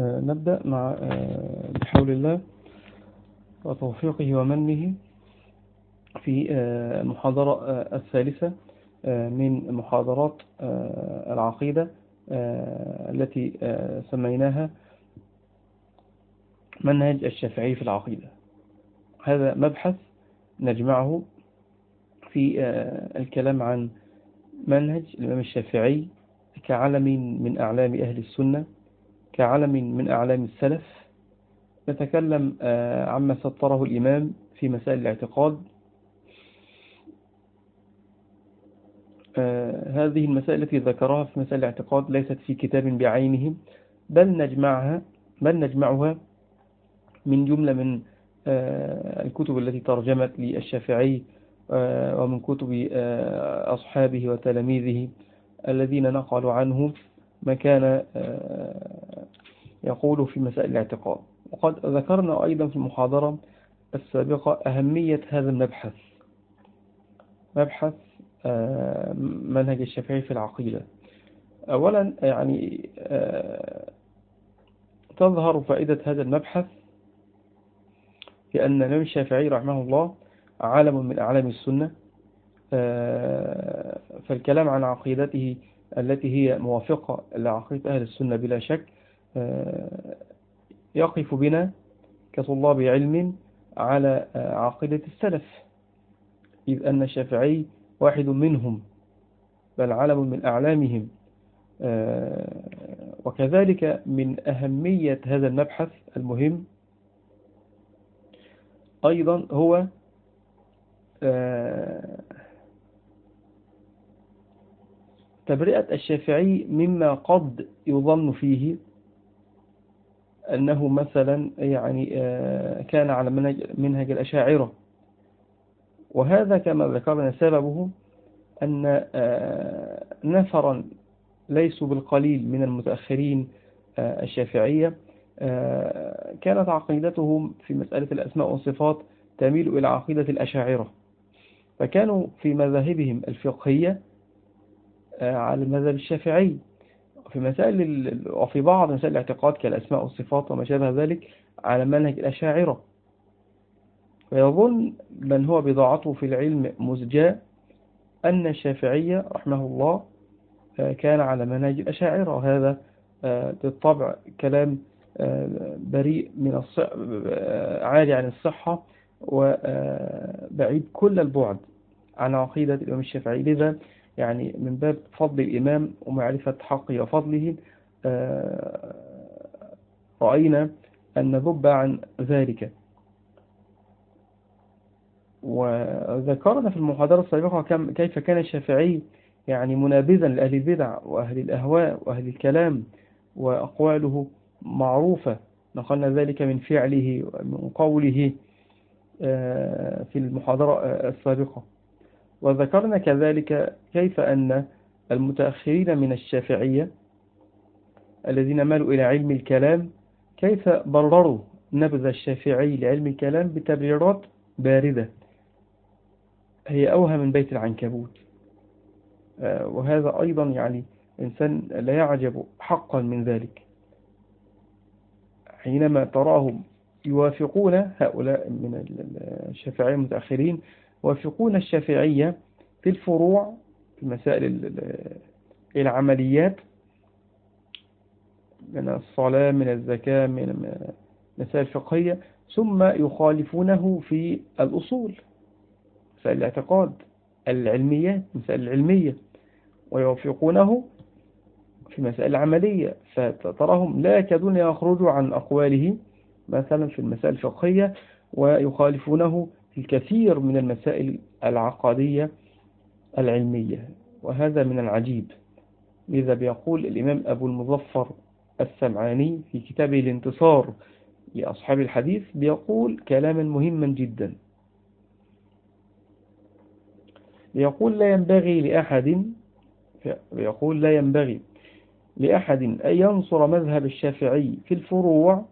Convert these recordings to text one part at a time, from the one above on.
نبدأ مع بحول الله وتوفيقه ومنه في المحاضرة الثالثة من محاضرات العقيدة التي سميناها منهج الشافعي في العقيدة. هذا مبحث نجمعه في الكلام عن منهج الإمام الشافعي كعلم من أعلام أهل السنة كعلم من أعلام السلف نتكلم عما سطره الإمام في مسائل الاعتقاد. هذه المسائل التي ذكرها في مسائل الاعتقاد ليست في كتاب بعينه بل نجمعها بل نجمعها من جملة من الكتب التي ترجمت للشافعي ومن كتب أصحابه وتلاميذه الذين نقلوا عنه ما كان يقول في مسائل الاعتقاد. وقد ذكرنا أيضا في المحاضرة السابقة أهمية هذا المبحث. مبحث منهج الشافعي في العقيدة. أولا يعني تظهر فائدة هذا المبحث لأن الإمام الشافعي رحمه الله عالم من أعلام السنة فالكلام عن عقيدته التي هي موافقة لعقيدة أهل السنة بلا شك يقف بنا كطلاب علم على عقيدة السلف إذ أن الشافعي واحد منهم بل علم من أعلامهم وكذلك من أهمية هذا المبحث المهم أيضا هو تبرئة الشافعي مما قد يظن فيه أنه مثلا يعني كان على منهج الأشاعرة. وهذا كما ذكرنا سببه أن نفرا ليسوا بالقليل من المتأخرين الشافعية. كانت عقيدتهم في مسألة الأسماء والصفات تميل إلى عقيدة الأشاعرة. فكانوا في مذاهبهم الفقهية على المذهب الشافعي. وفي مسائل وفي بعض مسائل الاعتقاد كالأسماء والصفات وما شابه ذلك على منهج الأشاعرة. ويظن من هو بضاعته في العلم مزجاة أن الشافعية رحمه الله كان على منهج الأشاعرة وهذا بالطبع كلام بريء من الصح... عالي عن الصحة وبعيد كل البعد عن عقيدة الإمام الشافعي. لذا يعني من باب فضل الإمام ومعرفة حقه وفضله رأينا أن نذب عن ذلك. وذكرنا في المحاضرة السابقة كيف كان الشافعي يعني منابذا لأهل البدع وأهل الأهواء وأهل الكلام وأقواله معروفة. نقلنا ذلك من فعله ومن قوله في المحاضرة السابقة. وذكرنا كذلك كيف أن المتأخرين من الشافعية الذين مالوا إلى علم الكلام كيف برروا نبذ الشافعي لعلم الكلام بتبريرات باردة. هي أوهى من بيت العنكبوت. وهذا أيضا يعني إنسان لا يعجب حقا من ذلك. حينما تراهم يوافقون هؤلاء من الشافعية المتأخرين يوافقون الشافعية في الفروع في مسائل العمليات من الصلاة من الزكاة من مسائل فقهية ثم يخالفونه في الأصول مسائل الاعتقاد العلميات مسائل العلمية ويوافقونه في مسائل العملية فتراهم لا يكادون يخرجوا عن أقواله مثلا في المسائل الفقهية ويخالفونه الكثير من المسائل العقادية العلمية وهذا من العجيب. لذا بيقول الإمام أبو المظفر السمعاني في كتابه الانتصار لأصحاب الحديث بيقول كلاما مهما جدا. بيقول لا ينبغي لأحد بيقول لا ينبغي لأحد أن ينصر مذهب الشافعي في الفروع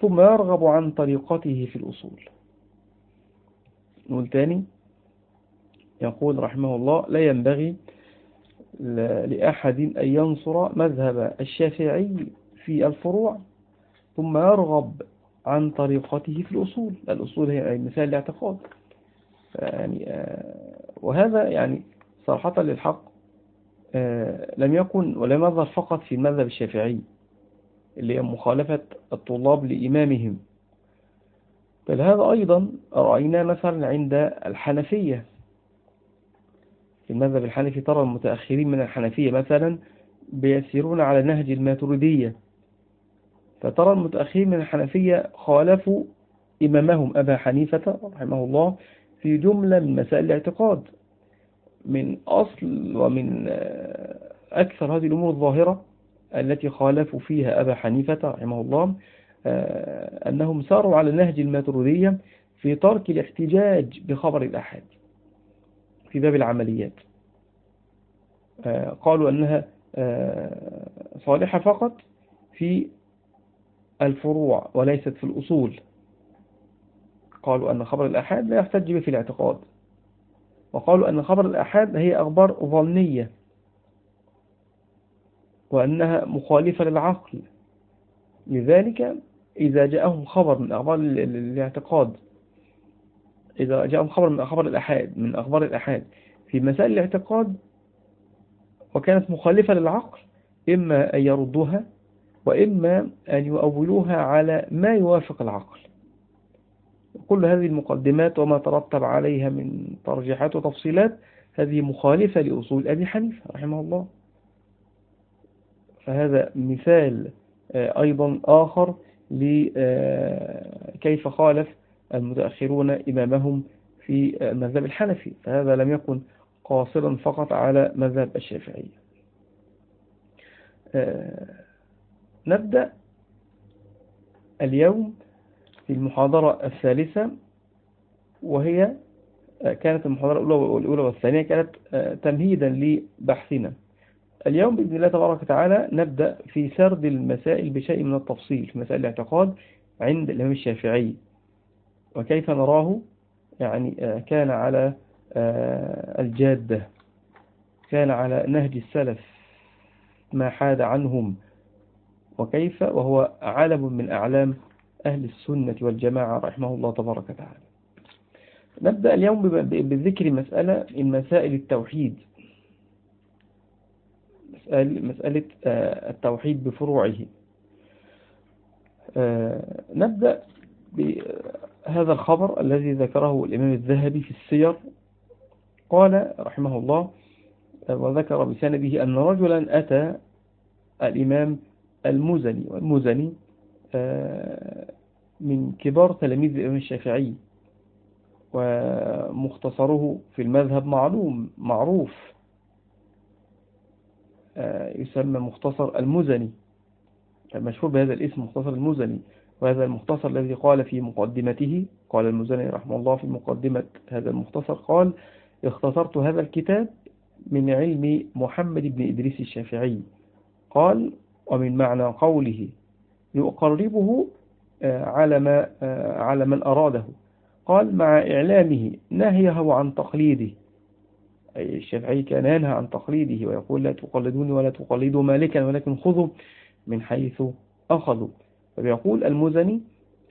ثم يرغب عن طريقته في الأصول. نقول تاني. يقول رحمه الله لا ينبغي لأحد أن ينصر مذهب الشافعي في الفروع ثم يرغب عن طريقته في الأصول. الأصول هي مثال الاعتقاد. يعني آه، وهذا يعني صراحة للحق آه، لم يكن ولم يظهر فقط في المذهب الشافعي اللي هي مخالفة الطلاب لإمامهم. بل هذا أيضا رأينا مثلا عند الحنفية. في المذهب الحنفي ترى المتأخرين من الحنفية مثلا بيسيرون على نهج الماتريدية. فترى المتأخرين من الحنفية خالفوا إمامهم أبا حنيفة رحمه الله في جملة من مسائل الاعتقاد. من أصل ومن أكثر هذه الأمور الظاهرة التي خالفوا فيها أبا حنيفة رحمه الله أنهم ساروا على نهج الماترودية في ترك الاحتجاج بخبر الأحد في باب العمليات. آه، قالوا أنها آه، صالحة فقط في الفروع وليست في الأصول. قالوا أن خبر الأحاد لا يحتج به في الاعتقاد. وقالوا أن خبر الأحاد هي أخبار ظنية وأنها مخالفة للعقل. لذلك إذا جاءهم خبر من أخبار الاعتقاد إذا جاءهم خبر من أخبار الأحاد من أخبار الأحاد في مسائل الاعتقاد وكانت مخالفة للعقل إما أن يردوها وإما أن يؤولوها على ما يوافق العقل. كل هذه المقدمات وما ترتب عليها من ترجيحات وتفصيلات هذه مخالفة لأصول أبي حنيفة رحمه الله. فهذا مثال أيضا آخر لكيف خالف المتأخرون إمامهم في المذهب الحنفي. فهذا لم يكن قاصرا فقط على مذهب الشافعية آه، نبدأ اليوم في المحاضرة الثالثة وهي آه، كانت المحاضرة الأولى والثانية كانت تمهيدا لبحثنا. اليوم بإذن الله تبارك وتعالى نبدأ في سرد المسائل بشيء من التفصيل في مسائل الاعتقاد عند الإمام الشافعي. وكيف نراه؟ يعني آه، كان على آه، الجادة كان على نهج السلف ما حاد عنهم. وكيف؟ وهو علم من أعلام أهل السنة والجماعة رحمه الله تبارك وتعالى. نبدأ اليوم بذكر مسألة من مسائل التوحيد. مسألة آه، التوحيد بفروعه. آه، نبدأ بهذا الخبر الذي ذكره الإمام الذهبي في السير. قال رحمه الله وذكر بسنده أن رجلا أتى الإمام المزني والمزني آه، من كبار تلاميذ الإمام الشافعي ومختصره في المذهب معلوم معروف. آه، يسمى مختصر المزني. المشهور بهذا الاسم مختصر المزني. وهذا المختصر الذي قال في مقدمته قال المزني رحمه الله في مقدمة هذا المختصر قال اختصرت هذا الكتاب من علم محمد بن إدريس الشافعي قال ومن معنى قوله يقربه آه، على, ما آه، على من أراده قال مع إعلامه نهيه عن تقليده أي الشافعي كان ينهى عن تقليده ويقول لا تقلدوني ولا تقلدوا مالكا ولكن خذوا من حيث أخذوا. فبيقول المزني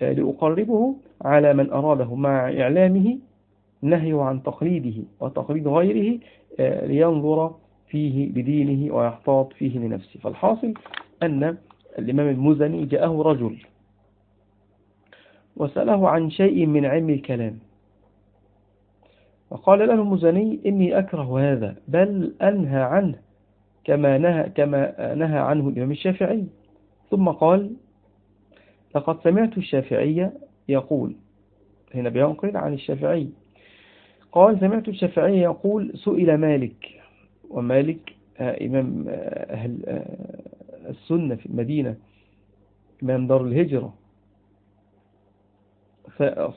آه، لأقربه على من أراده مع إعلامه نهي عن تقليده وتقليد غيره آه، لينظر فيه بدينه ويحتاط فيه لنفسه. فالحاصل أن الإمام المزني جاءه رجل وسأله عن شيء من علم الكلام. فقال له المزني إني أكره هذا بل أنهى عنه كما نهى, كما نهى عنه الإمام الشافعي. ثم قال لقد سمعت الشافعي يقول هنا بينقل عن الشافعي. قال سمعت الشافعي يقول سئل مالك ومالك إمام أهل السنة في المدينة إمام دار الهجرة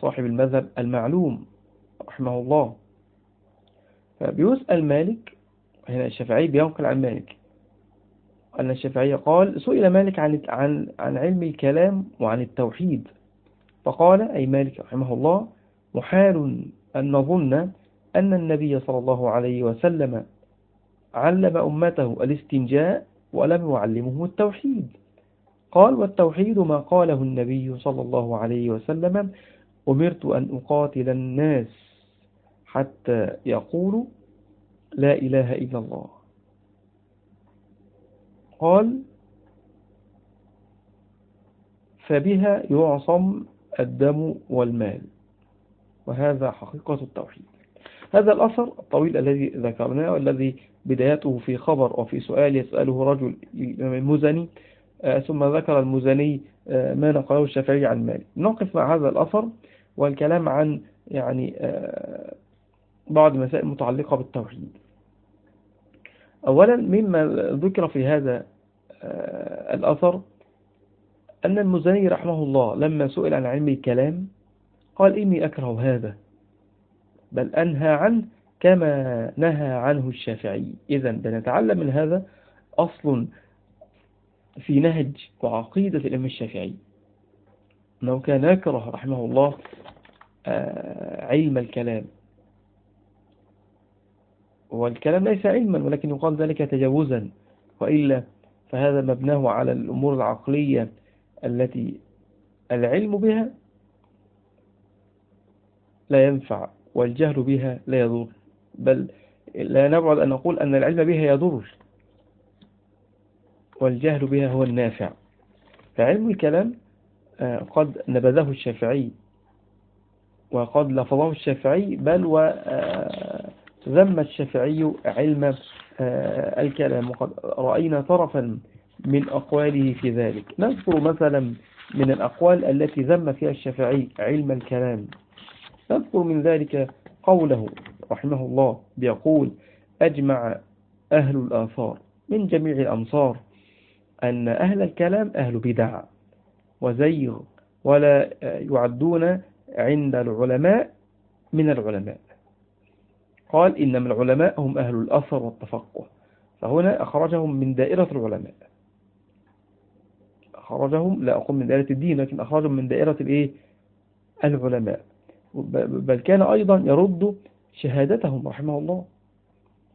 صاحب المذهب المعلوم رحمه الله. فبيسأل مالك هنا الشافعي بينقل عن مالك. أن الشافعي قال سئل مالك عن عن عن علم الكلام وعن التوحيد. فقال أي مالك رحمه الله محال أن نظن أن النبي صلى الله عليه وسلم علم أمته الاستنجاء ولم يعلمه التوحيد. قال والتوحيد ما قاله النبي صلى الله عليه وسلم أمرت أن أقاتل الناس. حتى يقولوا لا إله إلا الله. قال فبها يعصم الدم والمال. وهذا حقيقة التوحيد. هذا الأثر الطويل الذي ذكرناه والذي بدايته في خبر وفي سؤال يسأله رجل المزني آه، ثم ذكر المزني آه، ما نقله الشافعي عن مالك نقف مع هذا الأثر والكلام عن يعني آه، بعض المسائل المتعلقة بالتوحيد. أولا مما ذكر في هذا الأثر أن المزني رحمه الله لما سئل عن علم الكلام قال إني أكره هذا بل أنهى عنه كما نهى عنه الشافعي. إذا بنتعلم من هذا أصل في نهج وعقيدة الإمام الشافعي. أنه كان يكره رحمه الله آه، علم الكلام. والكلام ليس علما ولكن يقال ذلك تجاوزا وإلا فهذا مبناه على الأمور العقلية التي العلم بها لا ينفع والجهل بها لا يضر. بل لا نبعد أن نقول أن العلم بها يضر والجهل بها هو النافع. فعلم الكلام آه، قد نبذه الشافعي وقد لفظه الشافعي بل وذم آه، الشافعي علم آه، الكلام وقد رأينا طرفا من أقواله في ذلك. نذكر مثلا من الأقوال التي ذم فيها الشافعي علم الكلام. نذكر من ذلك قوله رحمه الله بيقول أجمع أهل الآثار من جميع الأمصار أن أهل الكلام أهل بدع وزيغ ولا يعدون عند العلماء من العلماء. قال إنما العلماء هم أهل الأثر والتفقه. فهنا أخرجهم من دائرة العلماء. أخرجهم لا أقول من دائرة الدين لكن أخرجهم من دائرة الإيه؟ العلماء. بل كان أيضا يرد شهادتهم رحمه الله.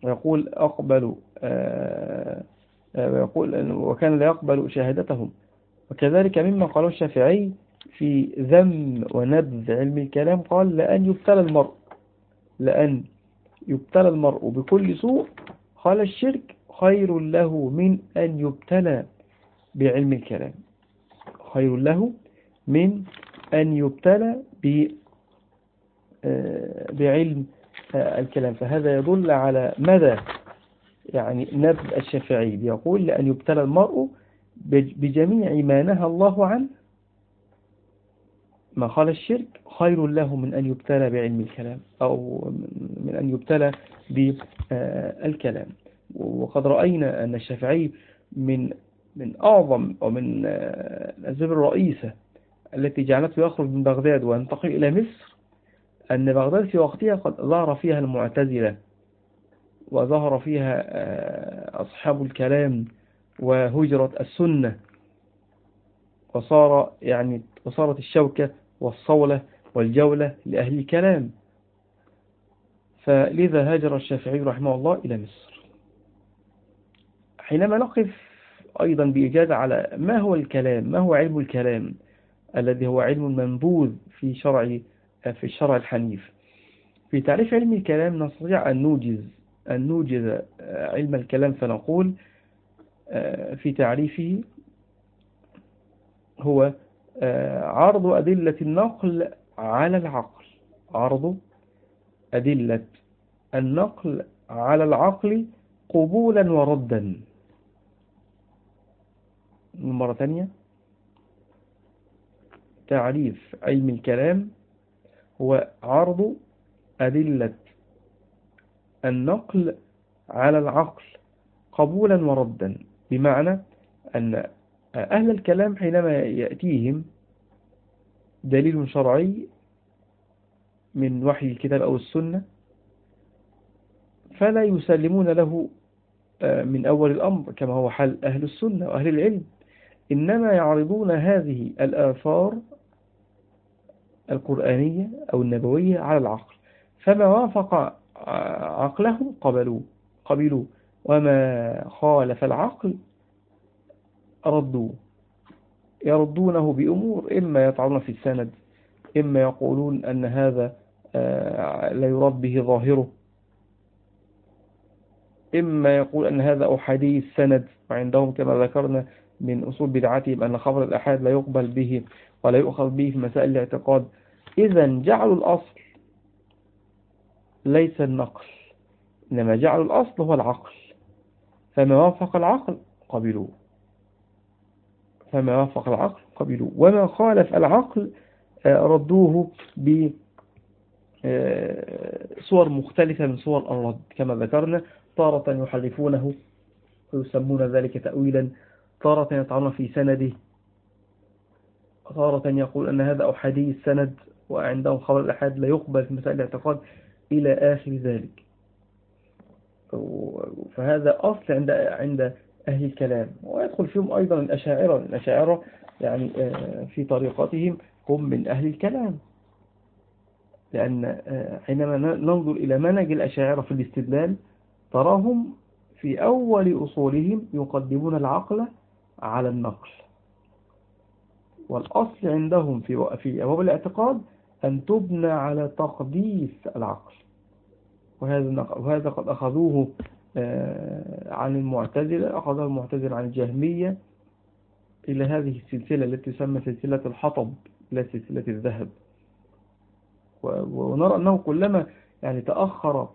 ويقول أقبل آه، آه، ويقول وكان لا يقبل شهادتهم. وكذلك مما قاله الشافعي في ذم ونبذ علم الكلام قال لأن يبتلى المرء لأن يبتلى المرء بكل سوء قال الشرك خير له من أن يبتلى بعلم الكلام. خير له من أن يبتلى آه، بعلم آه، الكلام. فهذا يدل على مدى يعني نبذ الشافعي. يقول لأن يبتلى المرء بجميع ما نهى الله عنه ما قال الشرك خير له من أن يبتلى بعلم الكلام أو من أن يبتلى بالكلام. وقد رأينا أن الشافعي من من أعظم ومن الأسباب الرئيسة التي جعلته يخرج من بغداد وينتقل إلى مصر أن بغداد في وقتها قد ظهر فيها المعتزلة وظهر فيها آه، أصحاب الكلام وهجرة السنة. وصار يعني وصارت الشوكة والصولة والجولة لأهل الكلام. فلذا هاجر الشافعي رحمه الله إلى مصر. حينما نقف أيضا بإجازة على ما هو الكلام ما هو علم الكلام الذي هو علم منبوذ في شرع في الشرع الحنيف. في تعريف علم الكلام نستطيع أن نوجز أن نوجز علم الكلام فنقول آه، في تعريفه هو عرض أدلة النقل على العقل. عرض أدلة النقل على العقل قبولا وردا. مرة ثانية. تعريف علم الكلام هو عرض أدلة النقل على العقل قبولا وردا. بمعنى أن أهل الكلام حينما يأتيهم دليل شرعي من وحي الكتاب أو السنة فلا يسلمون له آه، من أول الأمر كما هو حال أهل السنة وأهل العلم. إنما يعرضون هذه الآثار القرآنية أو النبوية على العقل. فما وافق عقلهم قبلوا قبلوا. وما خالف العقل ردوا يردونه بأمور إما يطعنون في السند إما يقولون أن هذا آه، لا يراد به ظاهره. إما يقول أن هذا أحادي السند وعندهم كما ذكرنا من أصول بدعتهم أن خبر الأحاد لا يقبل به ولا يؤخذ به في مسائل الاعتقاد. إذا جعلوا الأصل ليس النقل إنما جعلوا الأصل هو العقل. فما وافق العقل قبلوه. فما وافق العقل قبلوه وما خالف العقل آه، ردوه ب آه، صور مختلفة من صور الرد. كما ذكرنا تارة يحرفونه ويسمون ذلك تأويلا. تارة يطعنون في سنده. تارة يقول أن هذا أحادي السند وعندهم خبر الأحاد لا يقبل في مسائل الاعتقاد إلى آخر ذلك. فهذا أصل عند أهل الكلام. ويدخل فيهم أيضا الأشاعرة الأشاعرة يعني آه، في طريقتهم هم من أهل الكلام. لأن آه، حينما ننظر إلى منهج الأشاعرة في الاستدلال تراهم في أول أصولهم يقدمون العقل على النقل. والأصل عندهم في في أبواب الاعتقاد أن تبنى على تقديس العقل. وهذا وهذا قد أخذوه آه، عن المعتزلة أخذه المعتزلة عن الجهمية إلى هذه السلسلة التي تسمى سلسلة الحطب إلى سلسلة الذهب. ونرى أنه كلما يعني تأخر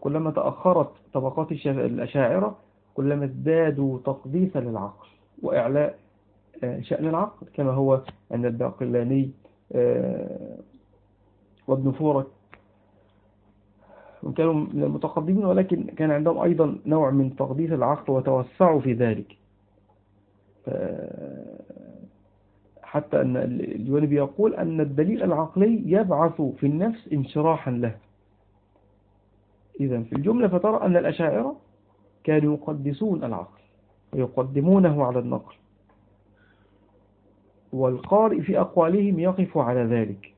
كلما تأخرت طبقات الأشاعرة كلما ازدادوا تقديسا للعقل وإعلاء آه، شأن العقل كما هو عند الباقلاني آه، وابن فورك كانوا من المتقدمين ولكن كان عندهم أيضا نوع من تقديس العقل وتوسعوا في ذلك. حتى أن الجوانب يقول أن الدليل العقلي يبعث في النفس انشراحا له. إذا في الجملة فترى أن الأشاعرة كانوا يقدسون العقل ويقدمونه على النقل والقارئ في أقوالهم يقف على ذلك.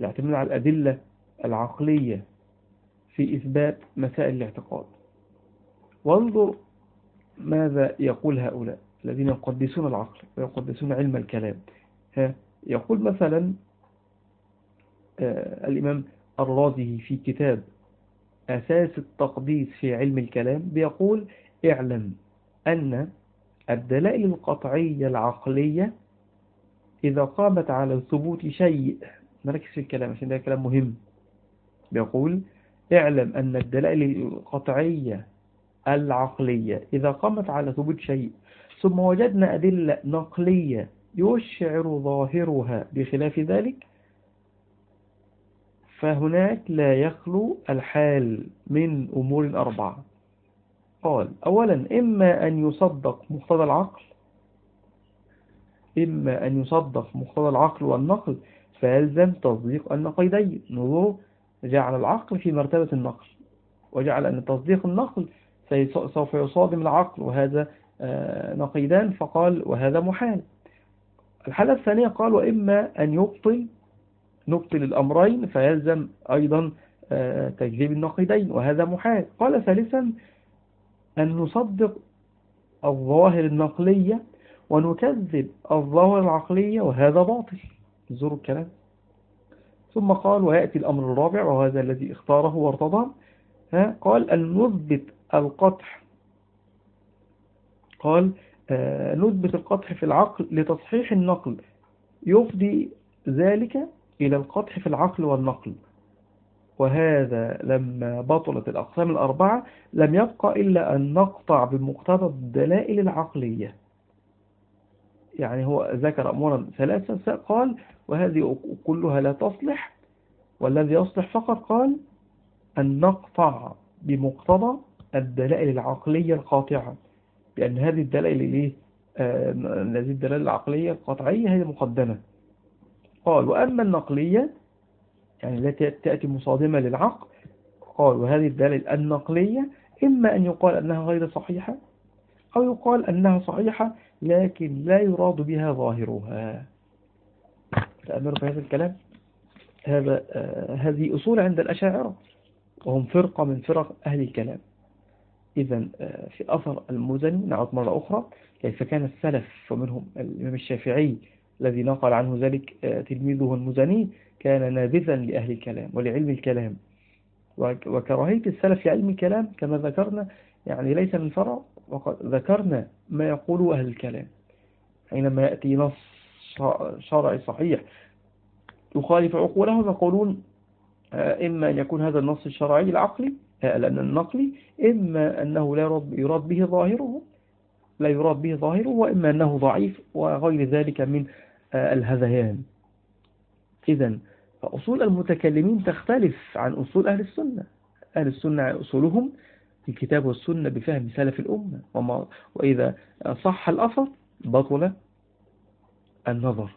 الاعتماد على الأدلة العقلية في إثبات مسائل الاعتقاد. وانظر ماذا يقول هؤلاء الذين يقدسون العقل ويقدسون علم الكلام. ها يقول مثلا آه الإمام الرازي في كتاب أساس التقديس في علم الكلام بيقول اعلم أن الدلائل القطعية العقلية إذا قامت على ثبوت شيء نركز في الكلام عشان ده كلام مهم. بيقول اعلم أن الدلائل القطعية العقلية إذا قامت على ثبوت شيء ثم وجدنا أدلة نقلية يشعر ظاهرها بخلاف ذلك فهناك لا يخلو الحال من أمور أربعة. قال أولا إما أن يصدق مقتضى العقل إما أن يصدق مقتضى العقل والنقل فيلزم تصديق النقيدين نظر جعل العقل في مرتبة النقل وجعل أن تصديق النقل سوف يصادم العقل وهذا آه، نقيدان فقال وهذا محال. الحالة الثانية قال وإما أن يبطل نبطل الأمرين فيلزم أيضا آه، تجذيب النقيدين وهذا محال. قال ثالثا أن نصدق الظواهر النقلية ونكذب الظواهر العقلية وهذا باطل. انظروا الكلام. ثم قال ويأتي الأمر الرابع وهذا الذي اختاره وارتضى قال أن نثبت القطح. قال آه، نثبت القطح في العقل لتصحيح النقل. يفضي ذلك إلى القطح في العقل والنقل. وهذا لما بطلت الأقسام الأربعة لم يبقى إلا أن نقطع بمقتضى الدلائل العقلية. يعني هو ذكر أمورا ثلاثة قال وهذه كلها لا تصلح والذي يصلح فقط قال أن نقطع بمقتضى الدلائل العقلية القاطعة بأن هذه الدلائل إيه هذه الدلائل العقلية القطعية هي مقدمة قال وأما النقلية يعني التي تأتي مصادمة للعقل قال وهذه الدلائل النقلية إما أن يقال أنها غير صحيحة أو يقال أنها صحيحة لكن لا يراد بها ظاهرها. تأمر في هذا الكلام؟ هذا آه هذه أصول عند الأشاعرة وهم فرقة من فرق أهل الكلام. إذا آه، في أثر المزني نعود مرة أخرى كيف كان السلف ومنهم الإمام الشافعي الذي نقل عنه ذلك آه، تلميذه المزني كان نابذا لأهل الكلام ولعلم الكلام. وكراهية السلف لعلم الكلام كما ذكرنا يعني ليس من فرع وقد ذكرنا ما يقوله أهل الكلام. حينما يأتي نص شرعي صحيح يخالف عقولهم يقولون آه، إما أن يكون هذا النص الشرعي العقلي آه، لأن النقلي إما أنه لا يراد به ظاهره لا يراد به ظاهره وإما أنه ضعيف وغير ذلك من آه، الهذيان. إذا فأصول المتكلمين تختلف عن أصول أهل السنة. أهل السنة أصولهم الكتاب والسنة بفهم سلف الأمة. وما وإذا صح الأثر بطل النظر.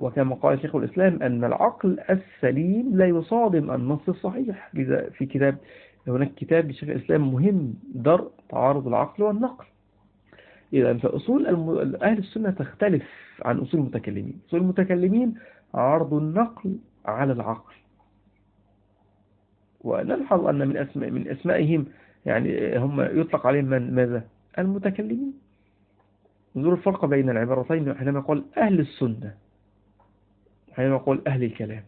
وكما قال شيخ الإسلام أن العقل السليم لا يصادم النص الصحيح. لذا في كتاب هناك كتاب لشيخ الإسلام مهم در تعارض العقل والنقل. إذا فأصول أهل السنة تختلف عن أصول المتكلمين. أصول المتكلمين عرض النقل على العقل. ونلحظ أن من أسماء من أسمائهم يعني هم يطلق عليهم من ماذا؟ المتكلمين. انظروا الفرق بين العبارتين حينما يقول أهل السنة حينما يقول أهل الكلام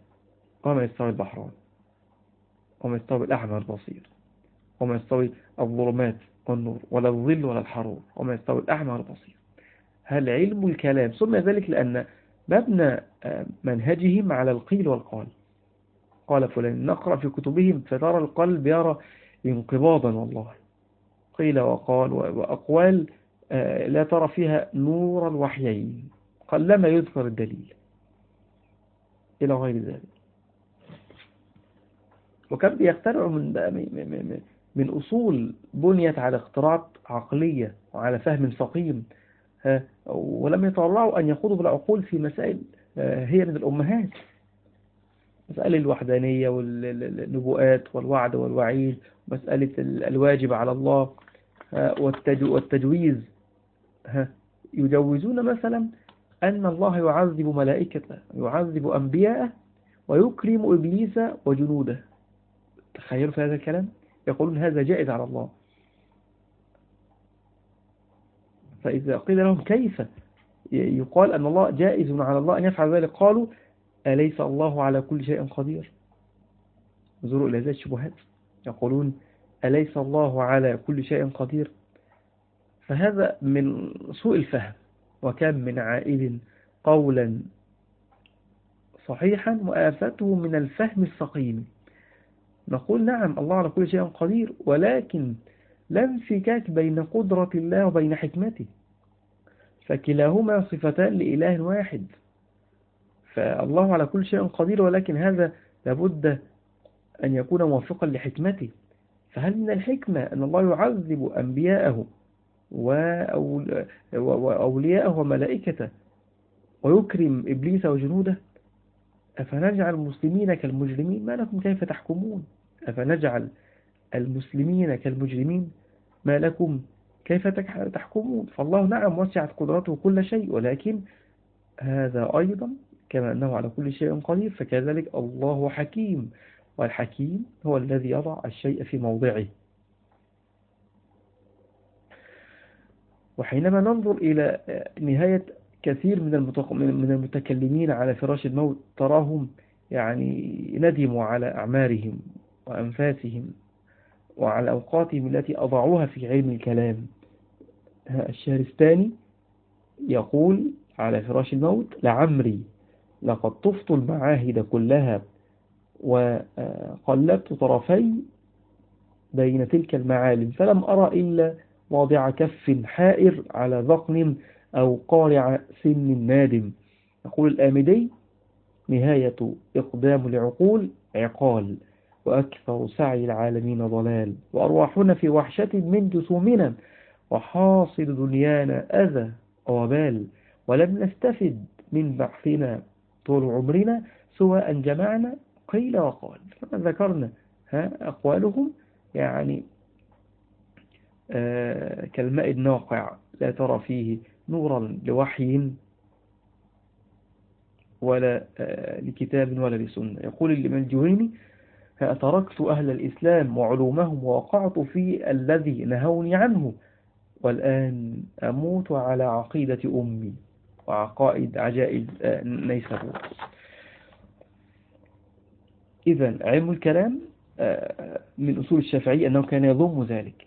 وما يستوي البحران وما يستوي الأعمى البصير وما يستوي الظلمات والنور ولا الظل ولا الحرور وما يستوي الأعمى البصير. هل علم الكلام ثم ذلك لأن مبنى آه، منهجهم على القيل والقال؟ قال فلان نقرأ في كتبهم فترى القلب يرى انقباضا والله. قيل وقال وأقوال آه، لا ترى فيها نور الوحيين قلما يذكر الدليل. إلى غير ذلك. وكان بيخترعوا من من أصول بنيت على اختراعات عقلية وعلى فهم سقيم ولم يتطلعوا أن يخوضوا بالعقول في مسائل آه، هي من الأمهات. مسألة الوحدانية والنبوءات والوعد والوعيد مسألة الواجب على الله والتجويز. يجوزون مثلا أن الله يعذب ملائكته يعذب أنبياءه ويكرم إبليس وجنوده. تخيلوا في هذا الكلام؟ يقولون هذا جائز على الله. فإذا قيل لهم كيف؟ يقال أن الله جائز على الله أن يفعل ذلك. قالوا أليس الله على كل شيء قدير؟ انظروا إلى ذلك الشبهات. يقولون أليس الله على كل شيء قدير؟ فهذا من سوء الفهم وكم من عائد قولا صحيحا وآفته من الفهم السقيم. نقول نعم الله على كل شيء قدير ولكن لا انفكاك بين قدرة الله وبين حكمته. فكلاهما صفتان لإله واحد. فالله على كل شيء قدير ولكن هذا لابد أن يكون موافقا لحكمته. فهل من الحكمة أن الله يعذب أنبياءه وأولياءه وملائكته ويكرم إبليس وجنوده؟ أفنجعل المسلمين كالمجرمين؟ ما لكم كيف تحكمون؟ أفنجعل المسلمين كالمجرمين؟ ما لكم كيف تحكمون؟ فالله نعم وسعت قدرته كل شيء ولكن هذا أيضا كما أنه على كل شيء قدير فكذلك الله حكيم والحكيم هو الذي يضع الشيء في موضعه. وحينما ننظر إلى نهاية كثير من المتكلمين على فراش الموت تراهم يعني ندموا على أعمارهم وأنفاسهم وعلى أوقاتهم التي أضعوها في علم الكلام. الشهرستاني يقول على فراش الموت لعمري لقد طفت المعاهد كلها وقلبت طرفي بين تلك المعالم فلم أرى إلا واضع كف حائر على ذقن أو قارع سن نادم. يقول الآمدي نهاية إقدام العقول عقال وأكثر سعي العالمين ضلال. وأرواحنا في وحشة من جسومنا وحاصل دنيانا أذى وبال. ولم نستفد من بحثنا طول عمرنا سوى أن جمعنا قيل وقال. كما ذكرنا ها أقوالهم. يعني آه كالماء الناقع لا ترى فيه نورا لوحي ولا آه لكتاب ولا لسنة. يقول الإمام الجويني تركت أهل الإسلام وعلومهم ووقعت في الذي نهوني عنه والآن أموت على عقيدة أمي. وعقائد عجائز نيسابور إذا علم الكلام آه، من أصول الشافعية أنه كان يضم ذلك.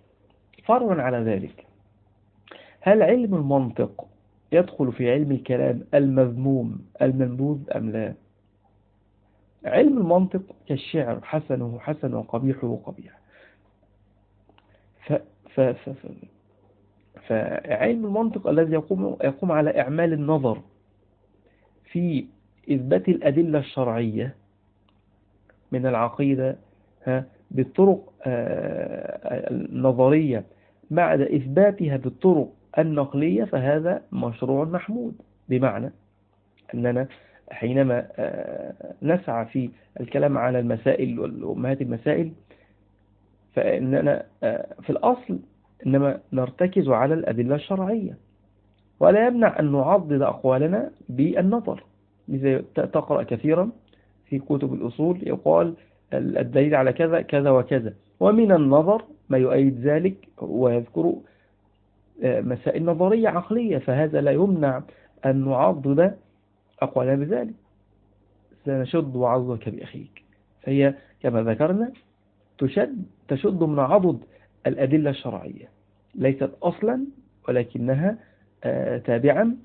فرعا على ذلك. هل علم المنطق يدخل في علم الكلام المذموم المنبوذ أم لا؟ علم المنطق كالشعر حسنه حسن وقبيحه قبيح. ف ف ف فعلم المنطق الذي يقوم, يقوم على إعمال النظر في إثبات الأدلة الشرعية من العقيدة بالطرق آه، النظرية بعد إثباتها بالطرق النقلية فهذا مشروع محمود. بمعنى أننا حينما آه، نسعى في الكلام على المسائل والأمهات المسائل فإننا آه، في الأصل إنما نرتكز على الأدلة الشرعية. ولا يمنع أن نعضد أقوالنا بالنظر. لذا تقرأ كثيرا في كتب الأصول يقال الدليل على كذا كذا وكذا. ومن النظر ما يؤيد ذلك ويذكر آه، مسائل نظرية عقلية. فهذا لا يمنع أن نعضد أقوالنا بذلك. سنشد وعضك بأخيك. فهي كما ذكرنا تشد تشد من عضد الأدلة الشرعية. ليست أصلا ولكنها آه، تابعا.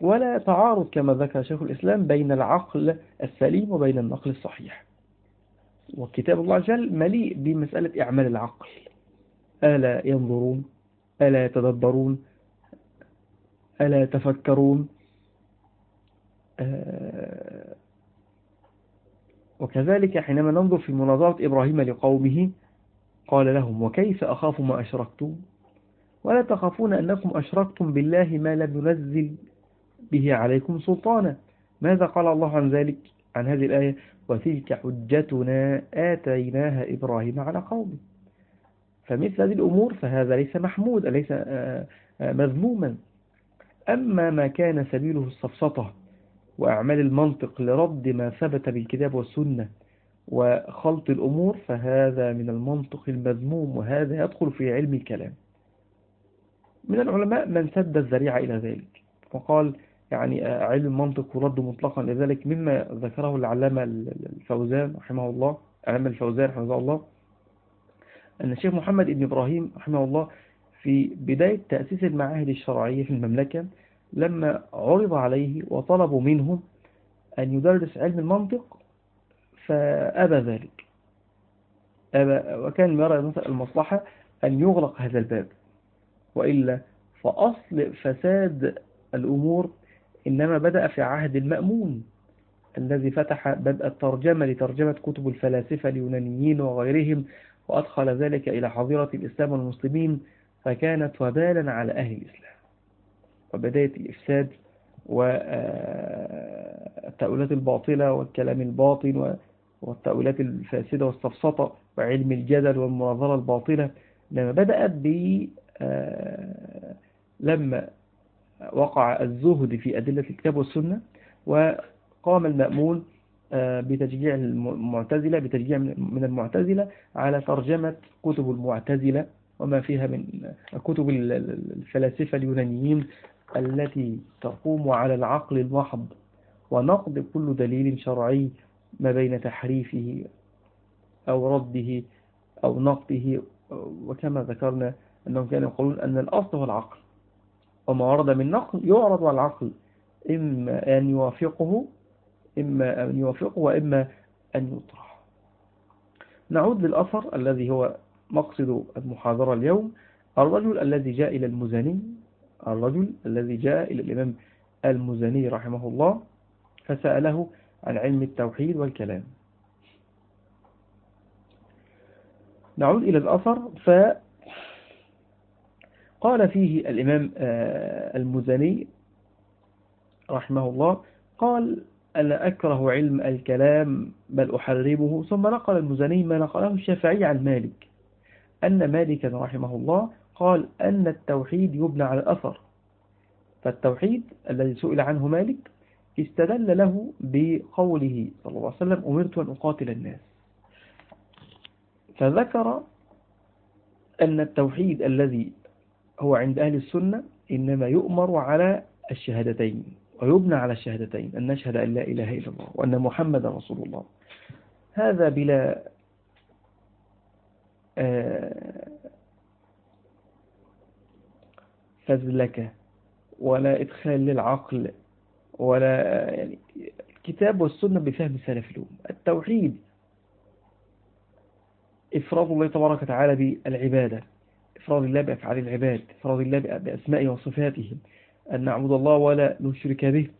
ولا تعارض كما ذكر شيخ الإسلام بين العقل السليم وبين النقل الصحيح. وكتاب الله عز وجل مليء بمسألة إعمال العقل. ألا ينظرون؟ ألا يتدبرون؟ ألا يتفكرون؟ آه، وكذلك حينما ننظر في مناظرة إبراهيم لقومه قال لهم وكيف أخاف ما أشركتم؟ ولا تخافون أنكم أشركتم بالله ما لم ينزل به عليكم سلطانا. ماذا قال الله عن ذلك عن هذه الآية؟ وتلك حجتنا آتيناها إبراهيم على قومه. فمثل هذه الأمور فهذا ليس محمود ليس آه، آه، مذموما. أما ما كان سبيله السفسطة وأعمال المنطق لرد ما ثبت بالكتاب والسنة وخلط الأمور فهذا من المنطق المذموم وهذا يدخل في علم الكلام. من العلماء من سد الذريعة إلى ذلك وقال يعني علم المنطق ورد مطلقا لذلك مما ذكره العلامة الفوزان رحمه الله علامة الفوزان رحمه الله أن الشيخ محمد بن إبراهيم رحمه الله في بداية تأسيس المعاهد الشرعية في المملكة لما عرض عليه وطلبوا منهم أن يدرس علم المنطق فأبى ذلك. أبى وكان يرى مثلا المصلحة أن يغلق هذا الباب وإلا فأصل فساد الأمور إنما بدأ في عهد المأمون الذي فتح بدء الترجمة لترجمة كتب الفلاسفة اليونانيين وغيرهم وأدخل ذلك إلى حظيرة الإسلام والمسلمين فكانت وبالا على أهل الإسلام. وبداية الإفساد والتأويلات الباطلة والكلام الباطن والتأويلات الفاسدة والسفسطة وعلم الجدل والمناظرة الباطلة لما بدأت ب آه، لما وقع الزهد في أدلة الكتاب والسنة وقام المأمون آه، بتشجيع المعتزلة بتشجيع من المعتزلة على ترجمة كتب المعتزلة وما فيها من كتب الفلاسفة اليونانيين التي تقوم على العقل المحض ونقد كل دليل شرعي ما بين تحريفه أو رده أو نقده وكما ذكرنا أنهم كانوا يقولون أن الأصل هو العقل. وما ورد من نقل يعرض على العقل إما أن يوافقه إما أن يوافقه وإما أن يطرح نعود للأثر الذي هو مقصد المحاضرة اليوم. الرجل الذي جاء إلى المزني الرجل الذي جاء إلى الإمام المزني رحمه الله فسأله عن علم التوحيد والكلام. نعود إلى الأثر فقال فيه الإمام آه، المزني رحمه الله قال أنا أكره علم الكلام بل أحرمه ثم نقل المزني ما نقله الشافعي عن مالك أن مالكا رحمه الله قال أن التوحيد يبنى على الأثر. فالتوحيد الذي سئل عنه مالك استدل له بقوله صلى الله عليه وسلم أمرت أن أقاتل الناس. فذكر أن التوحيد الذي هو عند أهل السنة إنما يؤمر على الشهادتين ويبنى على الشهادتين أن نشهد أن لا إله إلا الله وأن محمد رسول الله. هذا بلا آه، فزلكة ولا إدخال للعقل ولا يعني الكتاب والسنة بفهم سلف الأم التوحيد إفراد الله تبارك وتعالى بالعبادة إفراد الله بأفعال العباد إفراد الله بأسمائه وصفاته أن نعبد الله ولا نشرك به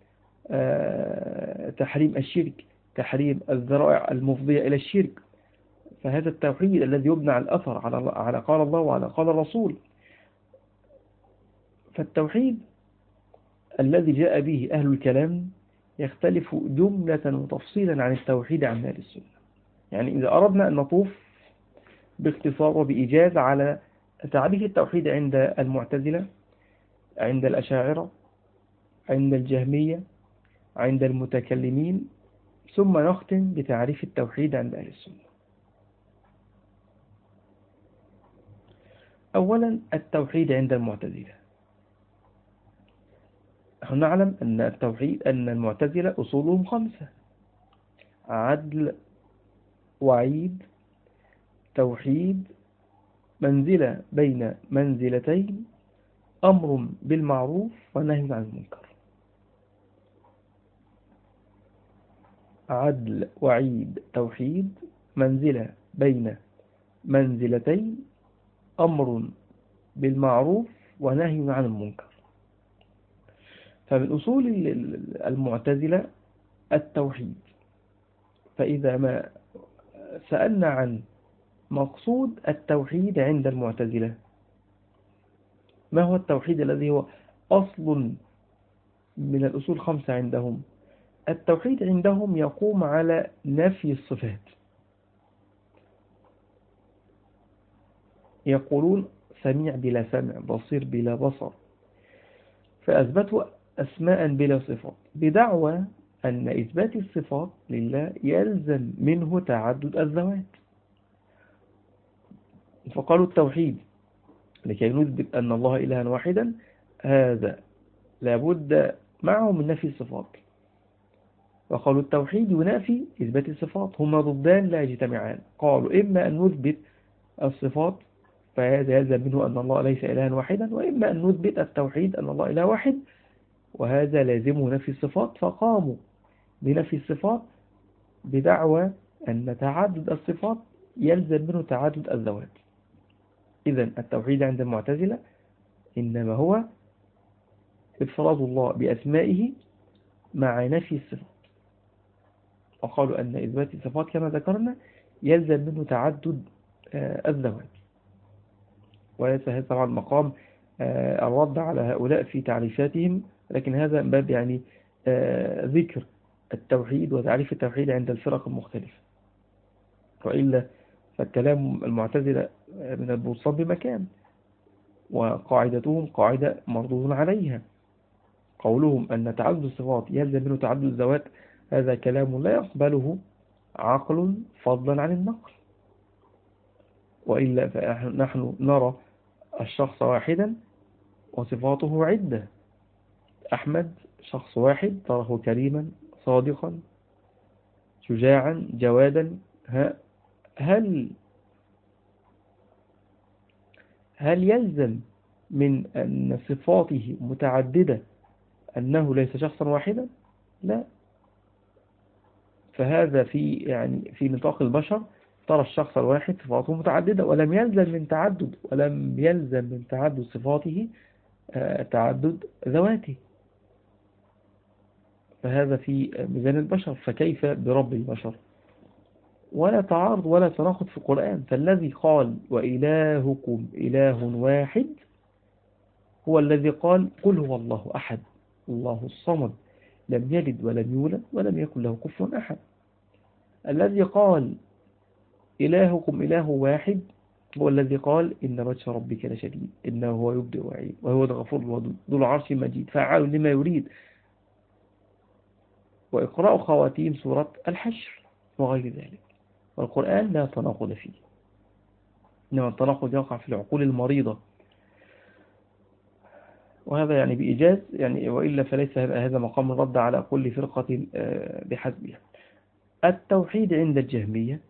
آه، تحريم الشرك تحريم الذرائع المفضية إلى الشرك. فهذا التوحيد الذي يبنى على الأثر على قال الله وعلى قال الرسول. فالتوحيد الذي جاء به أهل الكلام يختلف جملة وتفصيلا عن التوحيد عن أهل السنة. يعني إذا أردنا أن نطوف باختصار وبإجازة على تعريف التوحيد عند المعتزلة عند الأشاعرة عند الجهمية عند المتكلمين ثم نختم بتعريف التوحيد عند أهل السنة. أولا التوحيد عند المعتزلة. نحن نعلم أن التوحيد أن المعتزلة أصولهم خمسة عدل وعيد توحيد منزلة بين منزلتين أمر بالمعروف ونهي عن المنكر. عدل وعيد توحيد منزلة بين منزلتين أمر بالمعروف ونهي عن المنكر. فمن أصول المعتزلة التوحيد. فإذا ما سألنا عن مقصود التوحيد عند المعتزلة ما هو التوحيد الذي هو أصل من الأصول خمسة عندهم؟ التوحيد عندهم يقوم على نفي الصفات. يقولون سميع بلا سمع بصير بلا بصر. فأثبتوا أسماء بلا صفات. بدعوى أن إثبات الصفات لله يلزم منه تعدد الذوات. فقالوا التوحيد لكي نثبت أن الله إلها واحدا هذا لابد معه من نفي الصفات. وقالوا التوحيد ينافي إثبات الصفات هما ضدان لا يجتمعان. قالوا إما أن نثبت الصفات فهذا يلزم منه أن الله ليس إلها واحدا وإما أن نثبت التوحيد أن الله إله واحد وهذا لازمه نفي الصفات فقاموا بنفي الصفات بدعوى أن تعدد الصفات يلزم منه تعدد الذوات. إذا التوحيد عند المعتزلة إنما هو إفراد الله بأسمائه مع نفي الصفات. وقالوا أن إثبات الصفات كما ذكرنا يلزم منه تعدد آه، الذوات. وليس هذا طبعا مقام آه، الرد على هؤلاء في تعريفاتهم لكن هذا من باب يعني آه، ذكر التوحيد وتعريف التوحيد عند الفرق المختلفة. وإلا فالكلام المعتزلة من البوصاب بمكان وقاعدتهم قاعدة مردود عليها. قولهم أن تعدد الصفات يلزم منه تعدد الذوات هذا كلام لا يقبله عقل فضلا عن النقل. وإلا فنحن نرى الشخص واحدا وصفاته عدة. أحمد شخص واحد تراه كريما صادقا شجاعا جوادا. هل هل يلزم من أن صفاته متعددة أنه ليس شخصا واحدا؟ لا. فهذا في يعني في نطاق البشر ترى الشخص الواحد صفاته متعددة ولم يلزم من تعدد ولم يلزم من تعدد صفاته آه، تعدد ذواته. فهذا في ميزان البشر فكيف برب البشر؟ ولا تعارض ولا تناقض في القرآن فالذي قال وإلهكم إله واحد هو الذي قال قل هو الله أحد الله الصمد لم يلد ولم يولد ولم يكن له كفوا أحد. الذي قال إلهكم إله واحد هو الذي قال إن بطش ربك لشديد إنه هو يبدئ ويعيد وهو الغفور الودود ذو العرش المجيد فعال لما يريد. وإقراء خواتيم سورة الحشر وغير ذلك. والقرآن لا تناقض فيه. إنما التناقض يقع في العقول المريضة. وهذا يعني بإيجاز يعني وإلا فليس هذا مقام الرد على كل فرقة آه، بحسبها. التوحيد عند الجهمية.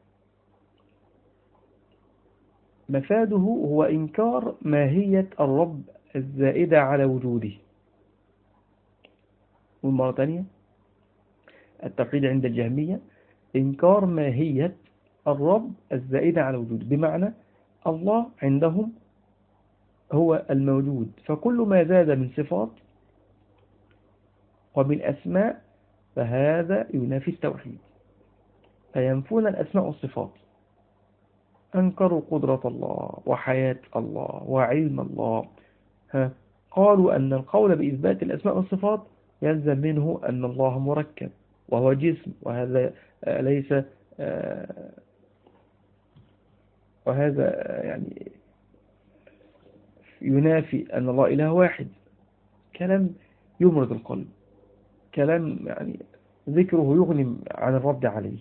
مفاده هو إنكار ماهية الرب الزائدة على وجوده. والمرة ثانية التوحيد عند الجهمية إنكار ماهية الرب الزائدة على وجوده بمعنى الله عندهم هو الموجود. فكل ما زاد من صفات ومن أسماء فهذا ينافي التوحيد. فينفون الأسماء والصفات. أنكروا قدرة الله وحياة الله وعلم الله. ها قالوا أن القول بإثبات الأسماء والصفات يلزم منه أن الله مركب. وهو جسم وهذا ليس آه، وهذا يعني ينافي أن الله إله واحد. كلام يمرض القلب. كلام يعني ذكره يغني عن الرد عليه.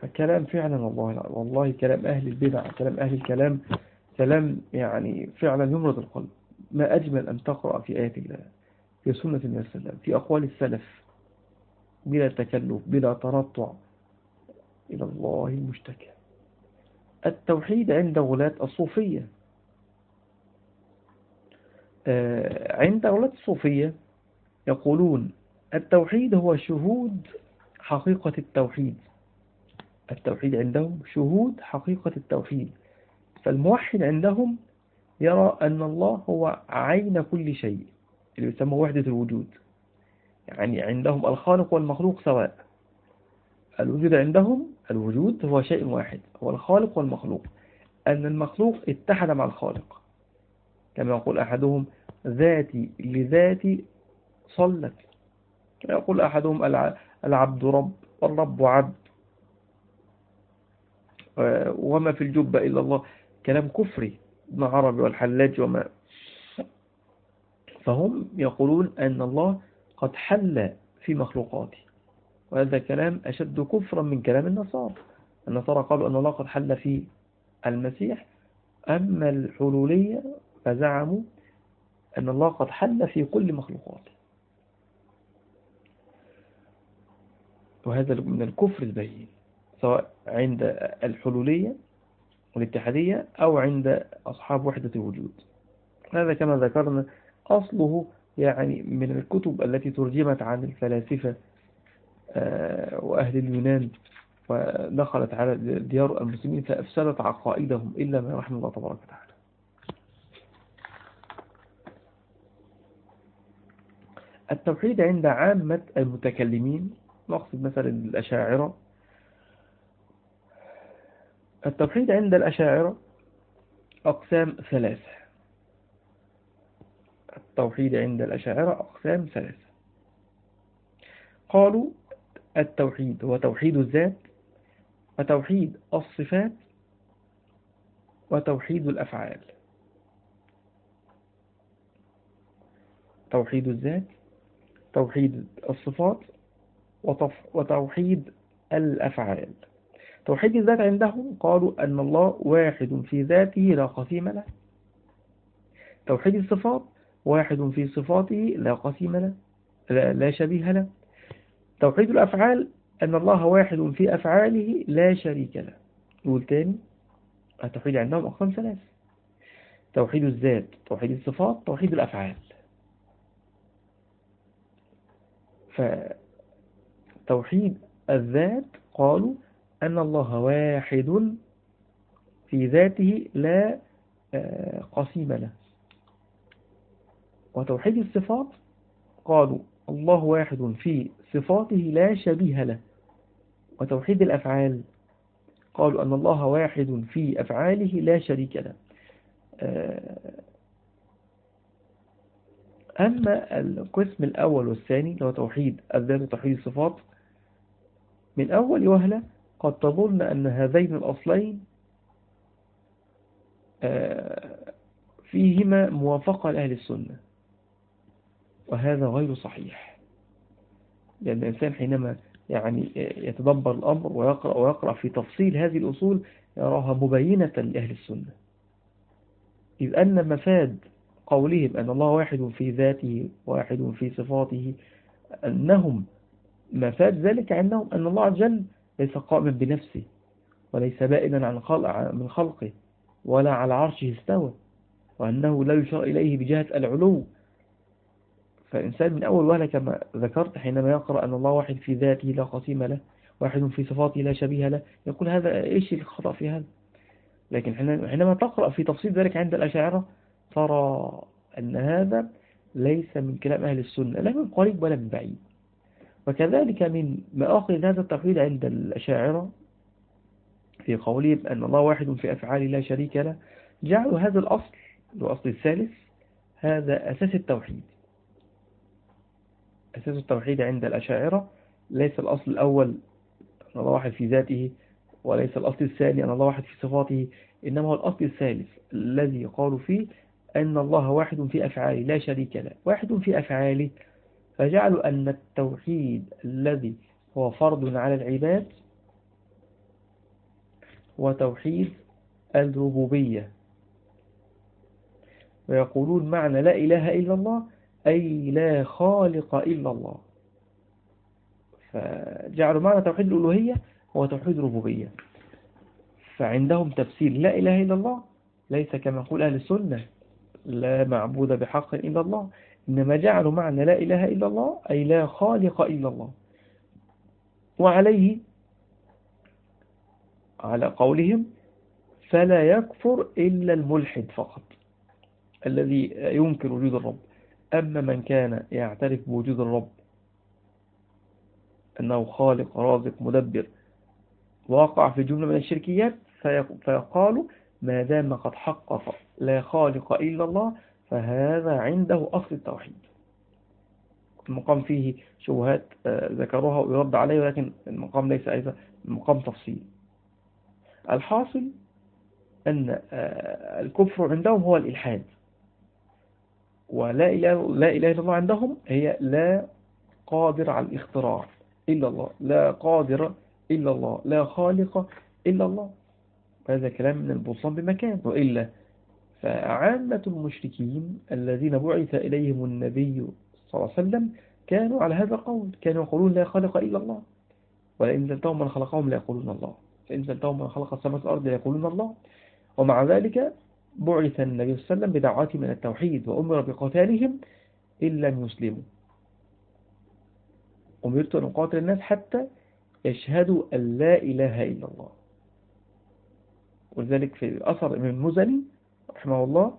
فكلام فعلا والله والله كلام أهل البدع كلام أهل الكلام كلام يعني فعلا يمرض القلب. ما أجمل أن تقرأ في آيات الله في سنة النبي صلى الله عليه وسلم في أقوال السلف. بلا تكلف بلا ترطع إلى الله المشتكى. التوحيد عند غلاة الصوفية. آه، عند غلاة الصوفية يقولون التوحيد هو شهود حقيقة التوحيد. التوحيد عندهم شهود حقيقة التوحيد. فالموحد عندهم يرى أن الله هو عين كل شيء اللي يسمى وحدة الوجود. يعني عندهم الخالق والمخلوق سواء. الوجود عندهم الوجود هو شيء واحد هو الخالق والمخلوق. أن المخلوق اتحد مع الخالق. كما يقول أحدهم ذاتي لذاتي صلت. كما يقول أحدهم العبد رب والرب عبد. وما في الجبة إلا الله. كلام كفري ابن عربي والحلاج وما. فهم يقولون أن الله قد حل في مخلوقاته. وهذا كلام أشد كفرا من كلام النصارى. النصارى قالوا أن الله قد حل في المسيح. أما الحلولية فزعموا أن الله قد حل في كل مخلوقاته. وهذا من الكفر البين سواء عند الحلولية والاتحادية أو عند أصحاب وحدة الوجود. هذا كما ذكرنا أصله يعني من الكتب التي ترجمت عن الفلاسفة آه، وأهل اليونان ودخلت على ديار المسلمين فأفسدت عقائدهم إلا ما رحم الله تبارك وتعالى. التوحيد عند عامة المتكلمين نقصد مثلا الأشاعرة. التوحيد عند الأشاعرة أقسام ثلاثة. التوحيد عند الأشاعرة أقسام ثلاثة. قالوا التوحيد هو توحيد الذات وتوحيد الصفات وتوحيد الأفعال. توحيد الذات توحيد الصفات وتوحيد الأفعال. توحيد الذات عندهم قالوا أن الله واحد في ذاته لا قسيم له. توحيد الصفات واحد في صفاته لا قسيم له لا, لا شبيه له. توحيد الأفعال أن الله واحد في أفعاله لا شريك له. نقول تاني التوحيد عندهم أقسام ثلاث توحيد الذات توحيد الصفات توحيد الأفعال. فتوحيد الذات قالوا أن الله واحد في ذاته لا آه، قسيم له. وتوحيد الصفات قالوا الله واحد في صفاته لا شبيه له. وتوحيد الأفعال قالوا أن الله واحد في أفعاله لا شريك له. آه، أما القسم الأول والثاني هو توحيد الذات وتوحيد الصفات من أول وهلة قد تظن أن هذين الأصلين آه، فيهما موافقة لأهل السنة. وهذا غير صحيح. لأن الإنسان حينما يعني يتدبر الأمر ويقرأ, ويقرأ في تفصيل هذه الأصول يراها مبينة لأهل السنة. إذ أن مفاد قولهم أن الله واحد في ذاته واحد في صفاته أنهم مفاد ذلك عندهم أن الله عز وجل ليس قائما بنفسه وليس بائنا عن خلق من خلقه ولا على عرشه استوى وأنه لا يشار إليه بجهة العلو فالإنسان من أول وهلة كما ذكرت حينما يقرأ أن الله واحد في ذاته لا قسيم له واحد في صفاته لا شبيه له يقول هذا إيش الخطأ في هذا؟ لكن حينما تقرأ في تفصيل ذلك عند الأشاعرة ترى أن هذا ليس من كلام أهل السنة لا من قريب ولا من بعيد. وكذلك من مآخذ هذا التقليد عند الأشاعرة في قولهم أن الله واحد في أفعال لا شريك له جعلوا هذا الأصل الأصل الثالث هذا أساس التوحيد. أساس التوحيد عند الأشاعرة ليس الأصل الأول أن الله واحد في ذاته وليس الأصل الثاني أن الله واحد في صفاته إنما هو الأصل الثالث الذي قالوا فيه أن الله واحد في أفعاله لا شريك له. واحد في أفعاله فجعلوا أن التوحيد الذي هو فرض على العباد وتوحيد الربوبية. ويقولون معنى لا إله إلا الله أي لا خالق إلا الله. فجعلوا معنى توحيد الألوهية هو توحيد الربوبية فعندهم تفسير لا إله إلا الله ليس كما يقول أهل السنة لا معبود بحق إلا الله إنما جعلوا معنى لا إله إلا الله أي لا خالق إلا الله. وعليه على قولهم فلا يكفر إلا الملحد فقط الذي ينكر وجود الرب. أما من كان يعترف بوجود الرب أنه خالق رازق مدبر واقع في جملة من الشركيات فيقال ما دام قد حقق لا خالق إلا الله فهذا عنده أصل التوحيد. المقام فيه شبهات آه، ذكروها ويرد عليه ولكن المقام ليس أيضا مقام تفصيل. الحاصل أن آه، الكفر عندهم هو الإلحاد. ولا إله, لا إله إلا الله عندهم هي لا قادر على الاختراع إلا الله لا قادر إلا الله لا خالق إلا الله. هذا كلام من البطلان بمكان. وإلا فعامة المشركين الذين بعث إليهم النبي صلى الله عليه وسلم كانوا على هذا القول كانوا يقولون لا خالق إلا الله. ولئن سلتهم من خلقهم لا يقولون الله فإن سلتهم من خلق السماء والأرض لا يقولون الله. ومع ذلك بعث النبي صلى الله عليه وسلم بدعوات من التوحيد وأمر بقتالهم إن لم يسلموا. أمرت أن أقاتل الناس حتى يشهدوا أن لا إله إلا الله. ولذلك في أثر من المزني رحمه الله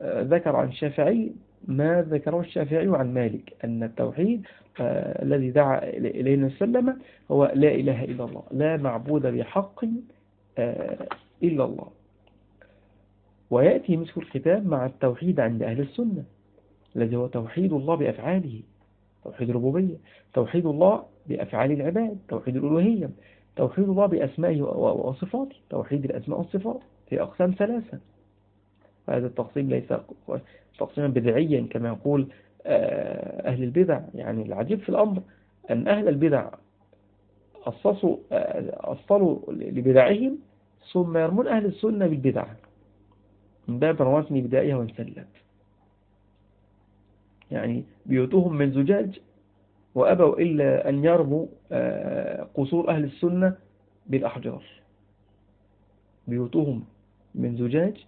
آه، ذكر عن الشافعي ما ذكره الشافعي عن مالك أن التوحيد آه، الذي دعا إليه وسلم هو لا إله إلا الله لا معبود بحق آه، إلا الله. ويأتي مثل الختام مع التوحيد عند أهل السنة الذي هو توحيد الله بأفعاله توحيد الربوبية توحيد الله بأفعال العباد توحيد الألوهية توحيد الله بأسمائه وصفاته توحيد الأسماء والصفات في أقسام ثلاثة. هذا التقسيم ليس تقسيما بدعيا كما يقول آه، أهل البدع. يعني العجيب في الأمر أن أهل البدع أصصوا آه، أصلوا لبدعهم ثم يرمون أهل السنة بالبدع. من باب رواتني بدائها وانسلت. يعني بيوتهم من زجاج وأبوا إلا أن يرموا آه، قصور أهل السنة بالأحجار. بيوتهم من زجاج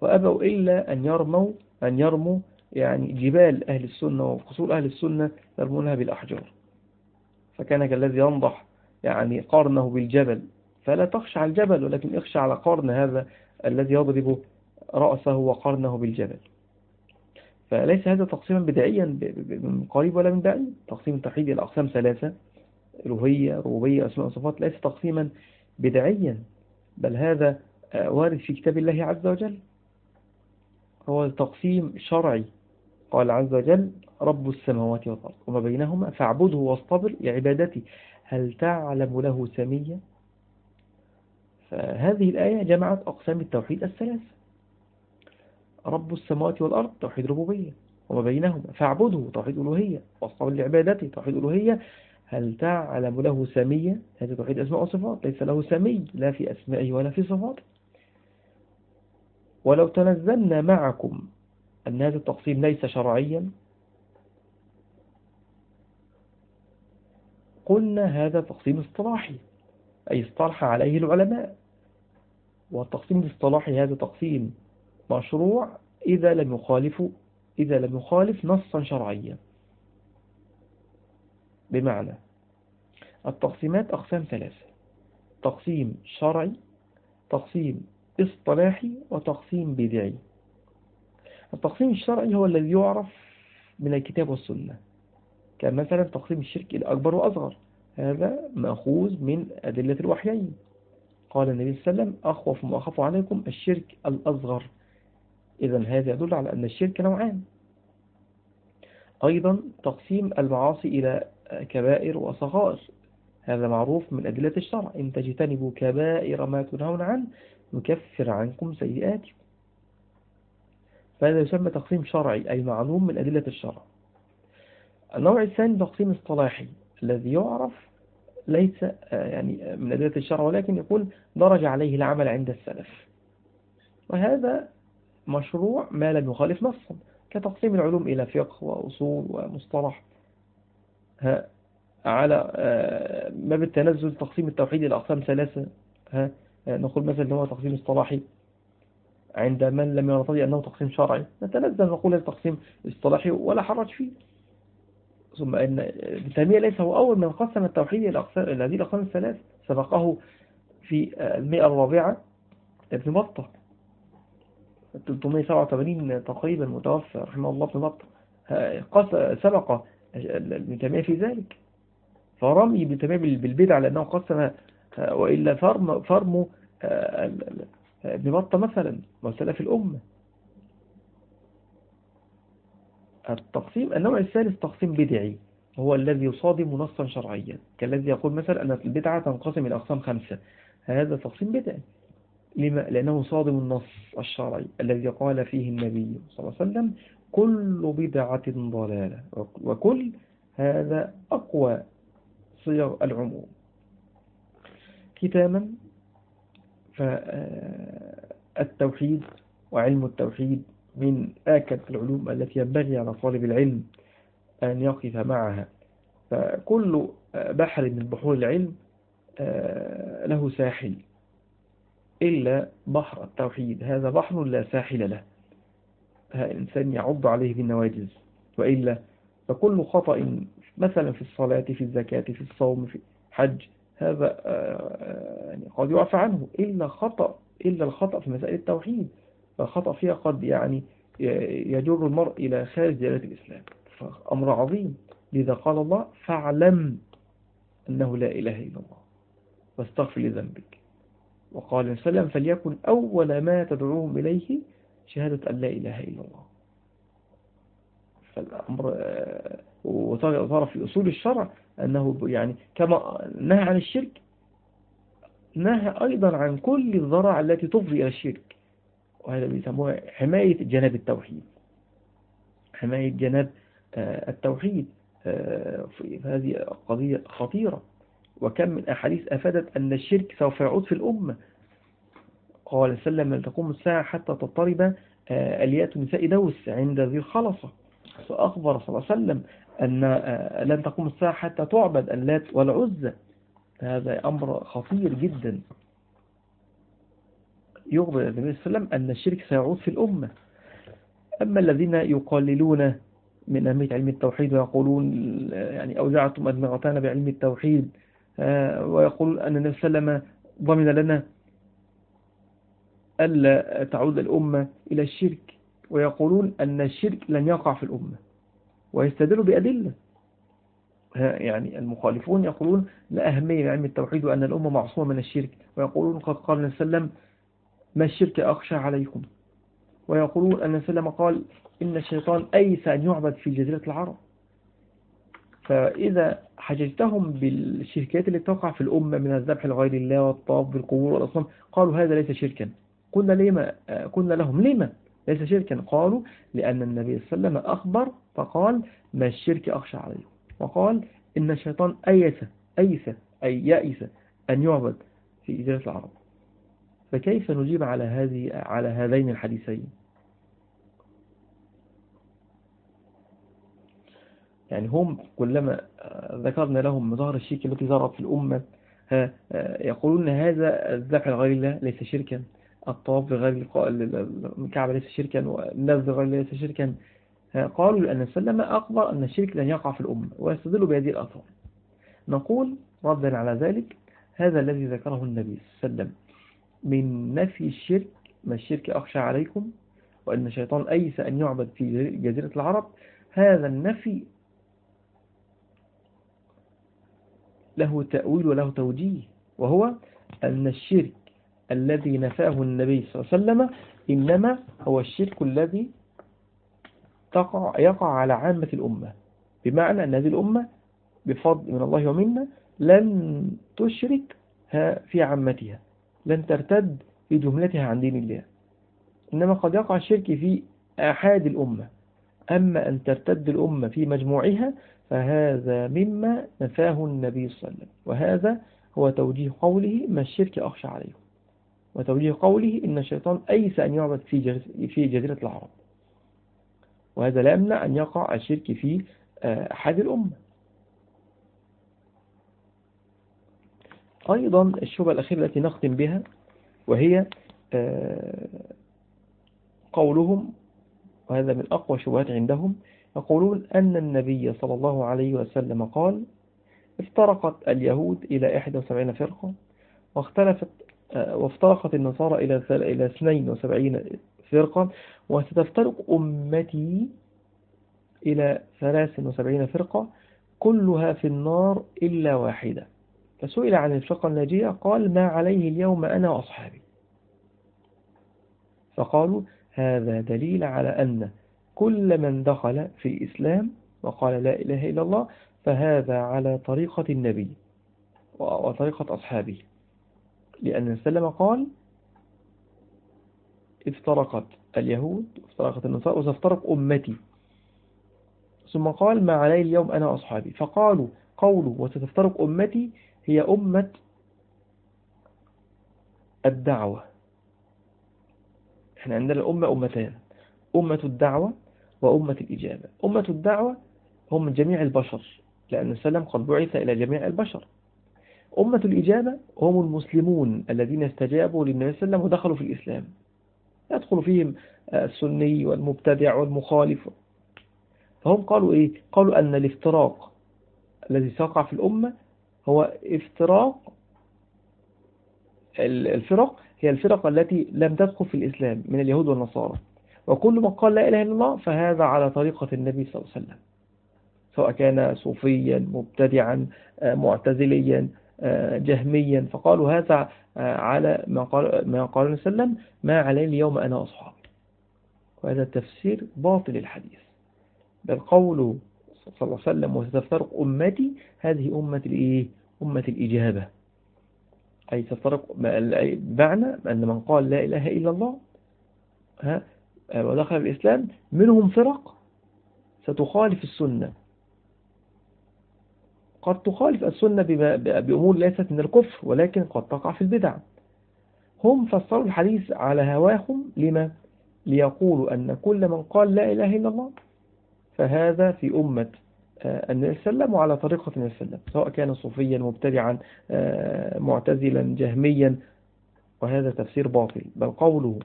وأبوا إلا أن يرموا أن يرموا يعني جبال أهل السنة وقصور أهل السنة يرمونها بالأحجار. فكان كالذي ينضح يعني قرنه بالجبل. فلا تخشى على الجبل ولكن اخشى على قرن هذا الذي يضرب رأسه وقرنه بالجبل. فليس هذا تقسيما بدعيا من قريب ولا من بعيد. تقسيم التوحيد إلى أقسام ثلاثة رهية ربوبية أسماء وصفات. ليس تقسيما بدعيا بل هذا وارد في كتاب الله عز وجل. هو تقسيم شرعي. قال عز وجل رب السماوات والأرض وما بينهما فاعبده واصطبر لعبادتي هل تعلم له سمية فهذه الآية جمعت أقسام التوحيد الثلاث رب السماوات والأرض توحيد ربوبية وما بينهما فاعبده توحيد ألوهية واصطبر لعبادتي توحيد ألوهية هل تعلم له سمية هذا توحيد أسماء وصفات. ليس له سمي لا في أسمائه ولا في صفاته ولو تنزلنا معكم أن هذا التقسيم ليس شرعيا قلنا هذا تقسيم اصطلاحي أي اصطلح عليه العلماء. والتقسيم الاصطلاحي هذا تقسيم مشروع إذا لم يخالف إذا لم يخالف نصا شرعيا. بمعنى التقسيمات أقسام ثلاثة. تقسيم شرعي تقسيم اصطلاحي وتقسيم بدعي. التقسيم الشرعي هو الذي يعرف من الكتاب والسنة. كمثلا تقسيم الشرك إلى أكبر وأصغر. هذا مأخوذ من أدلة الوحيين. قال النبي صلى الله عليه وسلم أخوف ما أخاف عليكم الشرك الأصغر. إذا هذا يدل على أن الشرك نوعان. أيضا تقسيم المعاصي إلى كبائر وصغائر. هذا معروف من أدلة الشرع. إن تجتنبوا كبائر ما تنهون عنه نكفر عنكم سيئاتكم. فهذا يسمى تقسيم شرعي أي معلوم من أدلة الشرع. النوع الثاني تقسيم اصطلاحي الذي يعرف ليس يعني من أدلة الشرع ولكن يقول درج عليه العمل عند السلف. وهذا مشروع ما لم يخالف نصا كتقسيم العلوم إلى فقه وأصول ومصطلح. على آه، ما بالتنزل تقسيم التوحيد إلى أقسام ثلاثة. ها نقول مثلا هو تقسيم اصطلاحي. عند من لم يرتضي أنه تقسيم شرعي. نتنزل نقول التقسيم اصطلاحي ولا حرج فيه. ثم أن ابن تيمية ليس هو أول من قسم التوحيد إلى أقسام هذه الأقسام الثلاث. سبقه في المئة الرابعة ابن بطة. 387 تقريبا متوفى رحمه الله ابن بطة سبق ابن تيمية في ذلك. فرمي ابن تيمية بالبدع لأنه قسم وإلا فرم فرموا ابن بطة مثلا وسلف الأمة. التقسيم النوع الثالث تقسيم بدعي هو الذي يصادم نصا شرعيا. كالذي يقول مثلا أن البدعة تنقسم إلى أقسام خمسة. هذا تقسيم بدعي. لما؟ لأنه صادم النص الشرعي الذي قال فيه النبي صلى الله عليه وسلم كل بدعة ضلالة وكل هذا أقوى صيغ العموم. ختاما فالتوحيد وعلم التوحيد من آكد العلوم التي ينبغي على طالب العلم أن يقف معها. فكل بحر من بحور العلم آه، له ساحل. إلا بحر التوحيد. هذا بحر لا ساحل له. الإنسان يعض عليه بالنواجز وإلا فكل خطأ مثلا في الصلاة في الزكاة في الصوم في حج هذا آه، يعني قد يعفى عنه. إلا خطأ إلا الخطأ في مسائل التوحيد. فالخطأ فيها قد يعني يجر المرء إلى خارج دائرة الإسلام. فأمر عظيم. لذا قال الله فاعلم أنه لا إله إلا الله واستغفر لذنبك. وقال صلى الله عليه وسلم فليكن أول ما تدعوهم إليه شهادة أن لا إله إلا الله. فالأمر آه، وصار في أصول الشرع أنه يعني كما نهى عن الشرك نهى أيضا عن كل الضرع التي تفضي إلى الشرك. وهذا بيسموها حماية جناب التوحيد. حماية جناب آه، التوحيد آه، هذه قضية خطيرة. وكم من أحاديث أفادت أن الشرك سوف يعود في الأمة. قال سلم تقوم الساعة حتى تضطرب آه، أليات نساء دوس عند ذي الخلصة. فأخبر صلى الله عليه وسلم أن لن تقوم الساعة حتى تعبد اللات والعزة هذا أمر خطير جدا. يخبر النبي صلى الله عليه وسلم أن الشرك سيعود في الأمة. أما الذين يقللون من أهمية علم التوحيد ويقولون يعني أوزعتم أدمغتنا بعلم التوحيد آه، ويقولون أن النبي صلى الله عليه وسلم ضمن لنا ألا تعود الأمة إلى الشرك ويقولون أن الشرك لن يقع في الأمة ويستدلوا بأدلة. يعني المخالفون يقولون لا أهمية لعلم التوحيد وأن الأمة معصومة من الشرك ويقولون قد قال النبي صلى الله عليه وسلم ما الشرك أخشى عليكم ويقولون أن سلم قال إن الشيطان أيس أن يعبد في جزيرة العرب. فإذا حججتهم بالشركات التي تقع في الأمة من الذبح لغير الله والطواف بالقبور والأصنام قالوا هذا ليس شركا. قلنا لما قلنا لهم لما ليس شركا؟ قالوا لأن النبي صلى الله عليه وسلم أخبر فقال ما الشرك أخشى عليكم. وقال إن الشيطان أيس أيس أي يأس أن يعبد في إجازة العرب. فكيف نجيب على هذه على هذين الحديثين؟ يعني هم كلما ذكرنا لهم مظاهر الشرك التي ظهرت في الأمة يقولون هذا الذبح لغير الله ليس شركا. الطواف لغير الكعبة ليس شركا والنذر لغير الله ليس شركا. قالوا لأن سلم أخبر أن الشرك لن يقع في الأمة ويستدل بهذه الأثار. نقول ردا على ذلك هذا الذي ذكره النبي صلى الله عليه وسلم. من نفي الشرك ما الشرك أخشى عليكم وأن الشيطان أيس أن يعبد في جزيرة العرب هذا النفي له تأويل وله توجيه وهو أن الشرك الذي نفاه النبي صلى الله عليه وسلم إنما هو الشرك الذي تقع يقع على عامة الأمة. بمعنى أن هذه الأمة بفضل من الله ومنا لن تشرك في عامتها لن ترتد في جملتها عن دين الله. إنما قد يقع الشرك في أحد الأمة. أما أن ترتد الأمة في مجموعها فهذا مما نفاه النبي صلى الله عليه وسلم. وهذا هو توجيه قوله ما الشرك أخشى عليه وتوجيه قوله إن الشيطان أيس أن يعبد في في جزيرة العرب. وهذا لا يمنع أن يقع الشرك في آه، أحد الأمة. أيضا الشبهة الأخيرة التي نختم بها وهي آه، قولهم وهذا من أقوى شبهات عندهم. يقولون أن النبي صلى الله عليه وسلم قال افترقت اليهود إلى 71 فرقة واختلفت آه، وافترقت النصارى إلى إلى 72 فرقة وستفترق أمتي إلى 73 فرقة كلها في النار إلا واحدة. فسئل عن الفرقة الناجية قال ما عليه اليوم أنا وأصحابي. فقالوا هذا دليل على أن كل من دخل في الإسلام وقال لا إله إلا الله فهذا على طريقة النبي وطريقة أصحابه. لأن السلام قال افترقت اليهود افترقت النصارى وستفترق أمتي. ثم قال ما علي اليوم أنا أصحابي فقالوا قولوا وستفترق أمتي هي أمة الدعوة. إحنا عندنا الأمة أمتان أمة الدعوة وأمة الإجابة. أمة الدعوة هم جميع البشر لأن السلام قد بعث إلى جميع البشر. أمة الإجابة هم المسلمون الذين استجابوا للنبي صلى الله عليه وسلم ودخلوا في الإسلام. يدخل فيهم السني والمبتدع والمخالف. فهم قالوا إيه؟ قالوا أن الافتراق الذي سيقع في الأمة هو افتراق الفرق هي الفرق التي لم تدخل في الإسلام من اليهود والنصارى. وكل من قال لا إله إلا الله فهذا على طريقة النبي صلى الله عليه وسلم. سواء كان صوفيا مبتدعا معتزليا جهميا. فقالوا هذا على ما قال ما قال وسلم ما عليه اليوم أنا أصحابي وهذا التفسير باطل الحديث. بل قوله صلى الله عليه وسلم وستفترق أمتي هذه أمة الإيه؟ أمة الإجابة. أي تفترق بمعنى أن من قال لا إله إلا الله ها ودخل الإسلام منهم فرق ستخالف السنة. قد تخالف السنة بأمور ليست من الكفر ولكن قد تقع في البدع. هم فسروا الحديث على هواهم لما؟ ليقولوا أن كل من قال لا إله إلا الله فهذا في أمة النبي الله عليه وسلم وعلى طريقة النبي وسلم سواء كان صوفيا مبتدعا آه، معتزلا جهميا. وهذا تفسير باطل. بل قوله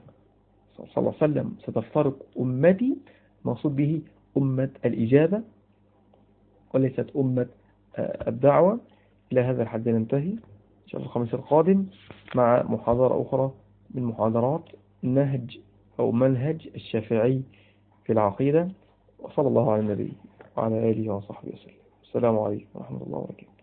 صلى الله عليه وسلم ستفترق أمتي مقصود به أمة الإجابة وليست أمة آه، الدعوة. إلى هذا الحد ننتهي. إن شاء الله الخميس القادم مع محاضرة أخرى من محاضرات نهج أو منهج الشافعي في العقيدة. وصلى الله على النبي. وعلى آله وصحبه وسلم. السلام عليكم ورحمة الله وبركاته.